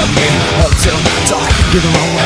Up until dark, you're the one